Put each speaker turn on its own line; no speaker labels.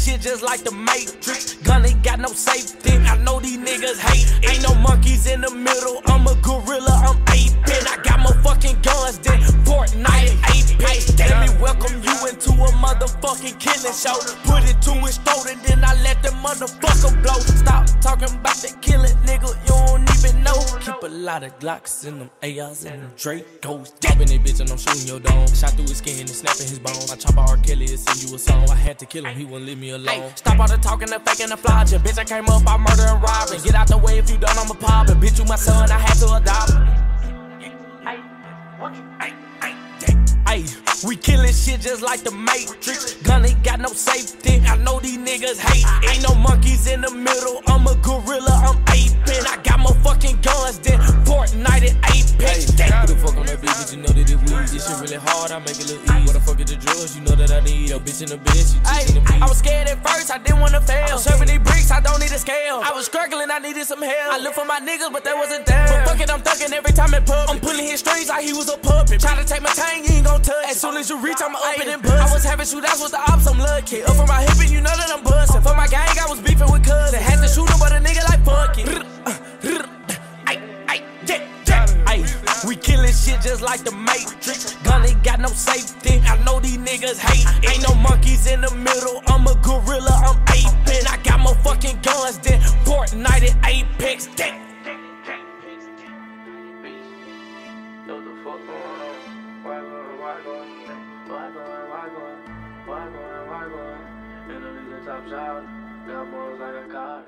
shit just like the Matrix. Gun ain't got no safety. I know these niggas hate. Ain't no monkeys in the middle. I'm a gorilla. I'm aping. I got more fucking guns than Fortnite and. Let me welcome you into a motherfucking killing show. Put it to his throat and then I let the motherfucker blow. Stop talking about the killing, lot of Glocks in them ARs and them Dracos. Tapping that bitch and I'm shooting your dome. Shot through his skin and snapping his bones. I chop out R. Kelly and send you a song. I had to kill him, he wouldn't leave me alone. Hey, stop all the talking the faking the flogging. Bitch, I came up by murder and robbing. Get out the way if you done, I'm a poppin'. Bitch, you my son, I had to adopt him. Ay, we killing shit just like the Matrix. Gun ain't got no safety. I know these niggas hate. Ain't no monkeys in the middle. I'm a gorilla.
Hard. I make it look easy. What the fuck is the drugs? You know that I need. Yo, bitch in the bed. She
Ay,
teaching the
I was scared at first, I didn't wanna fail. Serving these bricks, I don't need a scale. I was struggling, I needed some help. I looked for my niggas, but they wasn't there. But fuck it, I'm thugging every time in public. I'm pulling his strings like he was a puppet. Try to take my chain, you ain't gon' touch. As soon as you reach, I'ma up it and bust. I was having shootouts with the ops, I'm lucky. Up for my hip and you know that I'm busting. Shit just like the Matrix. Gun ain't got no safety. I know these niggas hate. Ain't no monkeys in the middle. I'm a gorilla. I'm aping. I got more fucking guns than Fortnite and Apex. Yeah.
The top shot. Got balls like a car.